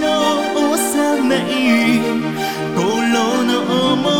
の幼い頃の思い